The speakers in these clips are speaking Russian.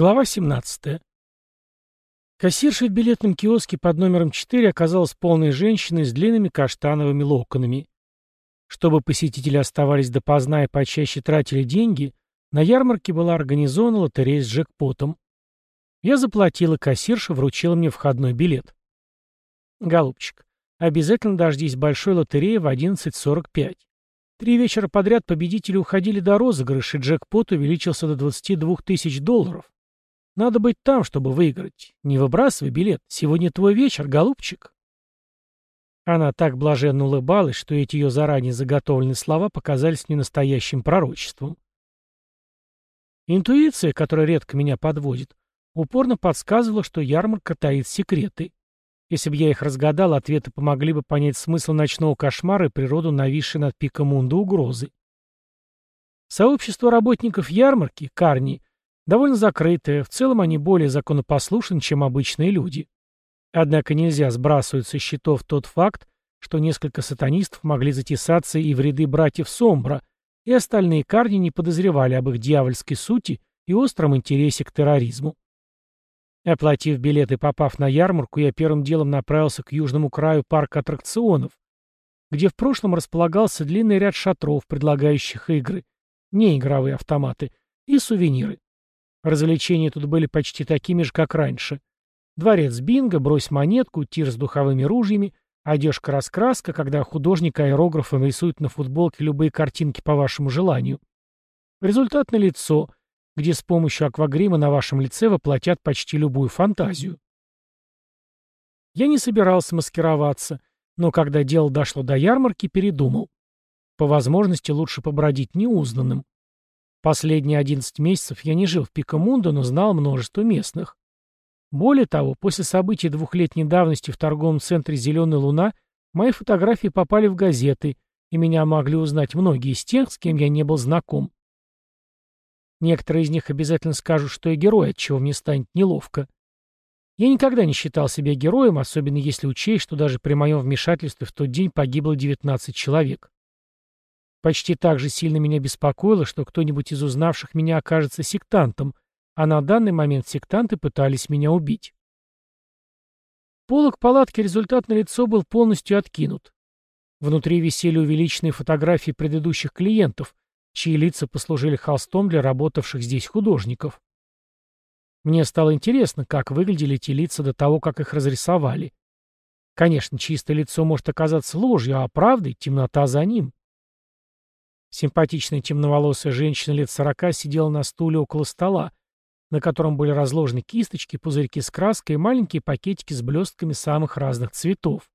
Глава 17. Кассирша в билетном киоске под номером 4 оказалась полной женщиной с длинными каштановыми локонами. Чтобы посетители оставались допоздна и почаще тратили деньги, на ярмарке была организована лотерея с джекпотом. Я заплатила, кассирша вручила мне входной билет. «Голубчик, обязательно дождись большой лотереи в 11.45. Три вечера подряд победители уходили до розыгрыша, и джекпот увеличился до 22 тысяч долларов. Надо быть там, чтобы выиграть. Не выбрасывай билет. Сегодня твой вечер, голубчик. Она так блаженно улыбалась, что эти ее заранее заготовленные слова показались мне настоящим пророчеством. Интуиция, которая редко меня подводит, упорно подсказывала, что ярмарка таит секреты. Если бы я их разгадал, ответы помогли бы понять смысл ночного кошмара и природу нависшей над пиком Мунда угрозы. Сообщество работников ярмарки, Карни, довольно закрытое, в целом они более законопослушны, чем обычные люди. Однако нельзя сбрасывать со счетов тот факт, что несколько сатанистов могли затесаться и в ряды братьев Сомбра, и остальные карни не подозревали об их дьявольской сути и остром интересе к терроризму. Оплатив билет и попав на ярмарку, я первым делом направился к южному краю парка аттракционов, где в прошлом располагался длинный ряд шатров, предлагающих игры, не игровые автоматы, и сувениры. Развлечения тут были почти такими же, как раньше. Дворец бинго, брось монетку, тир с духовыми ружьями, одежка-раскраска, когда художник аэрографом рисует на футболке любые картинки по вашему желанию. Результат на лицо, где с помощью аквагрима на вашем лице воплотят почти любую фантазию. Я не собирался маскироваться, но когда дело дошло до ярмарки, передумал. По возможности лучше побродить неузнанным. Последние 11 месяцев я не жил в Пикамундо, но знал множество местных. Более того, после событий двухлетней давности в торговом центре «Зеленая луна» мои фотографии попали в газеты, и меня могли узнать многие из тех, с кем я не был знаком. Некоторые из них обязательно скажут, что я герой, от чего мне станет неловко. Я никогда не считал себя героем, особенно если учесть, что даже при моем вмешательстве в тот день погибло 19 человек. Почти так же сильно меня беспокоило, что кто-нибудь из узнавших меня окажется сектантом, а на данный момент сектанты пытались меня убить. Полок палатки результат на лицо был полностью откинут. Внутри висели увеличенные фотографии предыдущих клиентов, чьи лица послужили холстом для работавших здесь художников. Мне стало интересно, как выглядели эти лица до того, как их разрисовали. Конечно, чистое лицо может оказаться ложью, а правдой — темнота за ним. Симпатичная темноволосая женщина лет сорока сидела на стуле около стола, на котором были разложены кисточки, пузырьки с краской и маленькие пакетики с блестками самых разных цветов.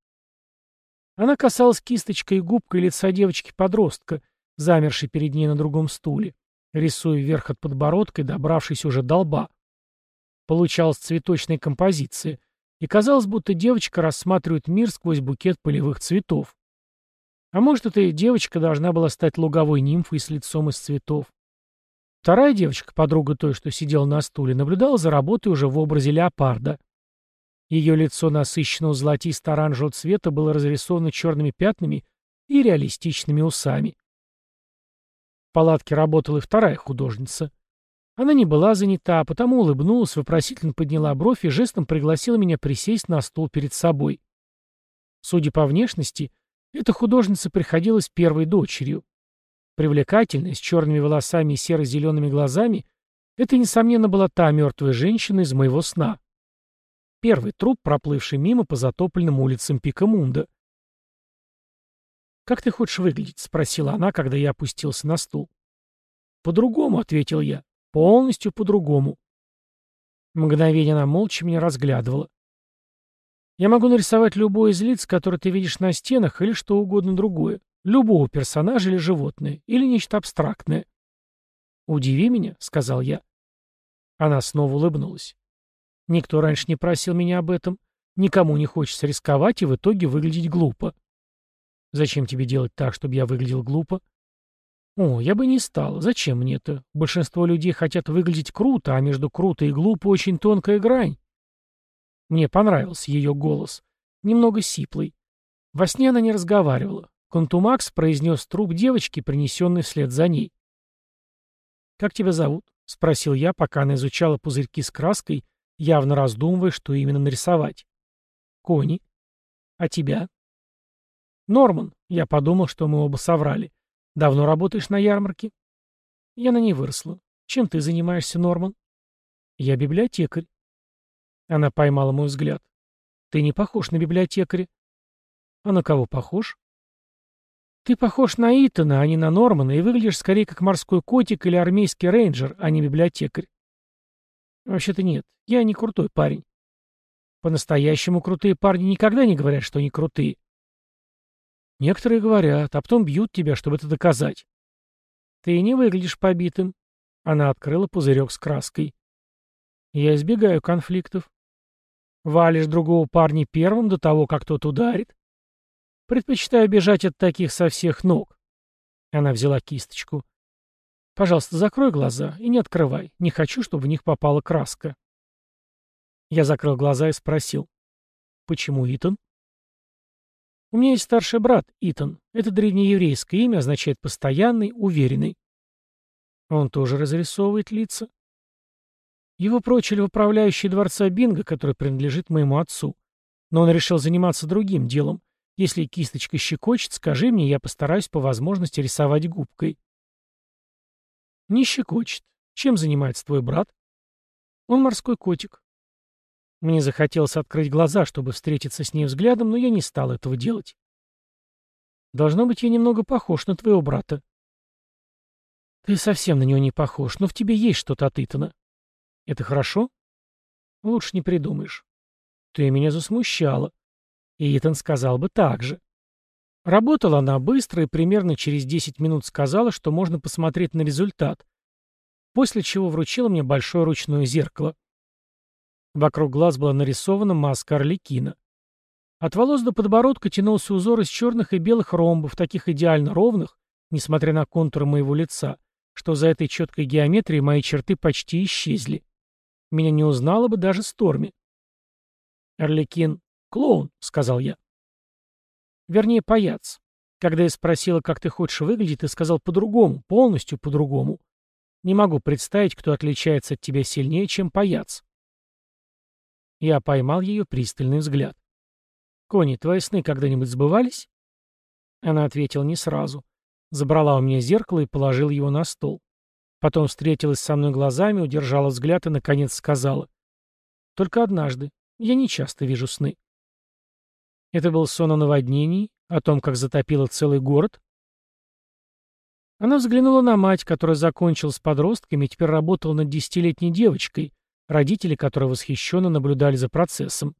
Она касалась кисточкой и губкой лица девочки-подростка, замершей перед ней на другом стуле, рисуя вверх от подбородка и добравшись уже до лба. Получалась цветочная композиция, и казалось, будто девочка рассматривает мир сквозь букет полевых цветов. А может, эта девочка должна была стать луговой нимфой с лицом из цветов. Вторая девочка, подруга той, что сидела на стуле, наблюдала за работой уже в образе леопарда. Ее лицо насыщенного золотисто-оранжевого цвета было разрисовано черными пятнами и реалистичными усами. В палатке работала и вторая художница. Она не была занята, а потому улыбнулась, вопросительно подняла бровь и жестом пригласила меня присесть на стул перед собой. Судя по внешности, эта художница приходилась первой дочерью. Привлекательная, с черными волосами и серо-зелеными глазами, это, несомненно, была та мертвая женщина из моего сна. Первый труп, проплывший мимо по затопленным улицам Пикамунда. «Как ты хочешь выглядеть?» — спросила она, когда я опустился на стул. «По-другому», — ответил я. «Полностью по-другому». Мгновение она молча меня разглядывала. Я могу нарисовать любой из лиц, которые ты видишь на стенах, или что угодно другое. Любого персонажа или животное, или нечто абстрактное. «Удиви меня», — сказал я. Она снова улыбнулась. «Никто раньше не просил меня об этом. Никому не хочется рисковать и в итоге выглядеть глупо». «Зачем тебе делать так, чтобы я выглядел глупо?» «О, я бы не стал. Зачем мне это? Большинство людей хотят выглядеть круто, а между круто и глупо очень тонкая грань. Мне понравился ее голос. Немного сиплый. Во сне она не разговаривала. Контумакс произнес труп девочки, принесенный вслед за ней. «Как тебя зовут?» — спросил я, пока она изучала пузырьки с краской, явно раздумывая, что именно нарисовать. «Кони. А тебя?» «Норман. Я подумал, что мы оба соврали. Давно работаешь на ярмарке?» «Я на ней выросла. Чем ты занимаешься, Норман?» «Я библиотекарь». Она поймала мой взгляд. «Ты не похож на библиотекаря». «А на кого похож?» «Ты похож на Итана, а не на Нормана, и выглядишь скорее как морской котик или армейский рейнджер, а не библиотекарь». «Вообще-то нет, я не крутой парень». «По-настоящему крутые парни никогда не говорят, что они крутые». «Некоторые говорят, а потом бьют тебя, чтобы это доказать». «Ты не выглядишь побитым». Она открыла пузырек с краской. «Я избегаю конфликтов». «Валишь другого парня первым до того, как тот ударит?» Предпочитаю бежать от таких со всех ног. Она взяла кисточку. Пожалуйста, закрой глаза и не открывай. Не хочу, чтобы в них попала краска. Я закрыл глаза и спросил. Почему Итан? У меня есть старший брат, Итан. Это древнееврейское имя означает постоянный, уверенный. Он тоже разрисовывает лица. Его прочили в управляющий дворца Бинго, который принадлежит моему отцу. Но он решил заниматься другим делом. Если кисточка щекочет, скажи мне, я постараюсь по возможности рисовать губкой. Не щекочет. Чем занимается твой брат? Он морской котик. Мне захотелось открыть глаза, чтобы встретиться с ней взглядом, но я не стал этого делать. Должно быть, я немного похож на твоего брата. Ты совсем на него не похож, но в тебе есть что-то от Итана. Это хорошо? Лучше не придумаешь. Ты меня засмущала. И Итан сказал бы так же. Работала она быстро и примерно через 10 минут сказала, что можно посмотреть на результат, после чего вручила мне большое ручное зеркало. Вокруг глаз была нарисована маска Орликина. От волос до подбородка тянулся узор из черных и белых ромбов, таких идеально ровных, несмотря на контуры моего лица, что за этой четкой геометрией мои черты почти исчезли. Меня не узнала бы даже Сторми. Орликин «Клоун», — сказал я. Вернее, паяц. Когда я спросила, как ты хочешь выглядеть, ты сказал по-другому, полностью по-другому. Не могу представить, кто отличается от тебя сильнее, чем паяц. Я поймал ее пристальный взгляд. «Кони, твои сны когда-нибудь сбывались?» Она ответила не сразу. Забрала у меня зеркало и положила его на стол. Потом встретилась со мной глазами, удержала взгляд и, наконец, сказала. «Только однажды. Я не часто вижу сны». Это был сон о наводнении, о том, как затопило целый город. Она взглянула на мать, которая закончила с подростками и теперь работала над десятилетней девочкой, родители которой восхищенно наблюдали за процессом.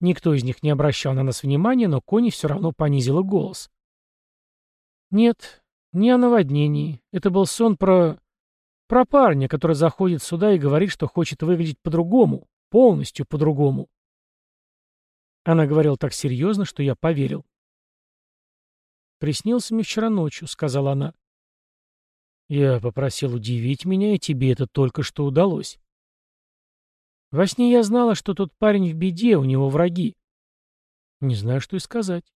Никто из них не обращал на нас внимания, но Кони все равно понизила голос. «Нет, не о наводнении. Это был сон про... про парня, который заходит сюда и говорит, что хочет выглядеть по-другому, полностью по-другому. Она говорила так серьезно, что я поверил. «Приснился мне вчера ночью», — сказала она. Я попросил удивить меня, и тебе это только что удалось. Во сне я знала, что тот парень в беде, у него враги. Не знаю, что и сказать.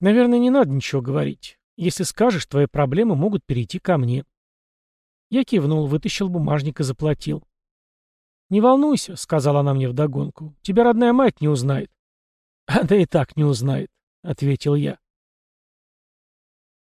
Наверное, не надо ничего говорить. Если скажешь, твои проблемы могут перейти ко мне. Я кивнул, вытащил бумажник и заплатил. «Не волнуйся», — сказала она мне вдогонку. «Тебя родная мать не узнает». «Она и так не узнает», — ответил я.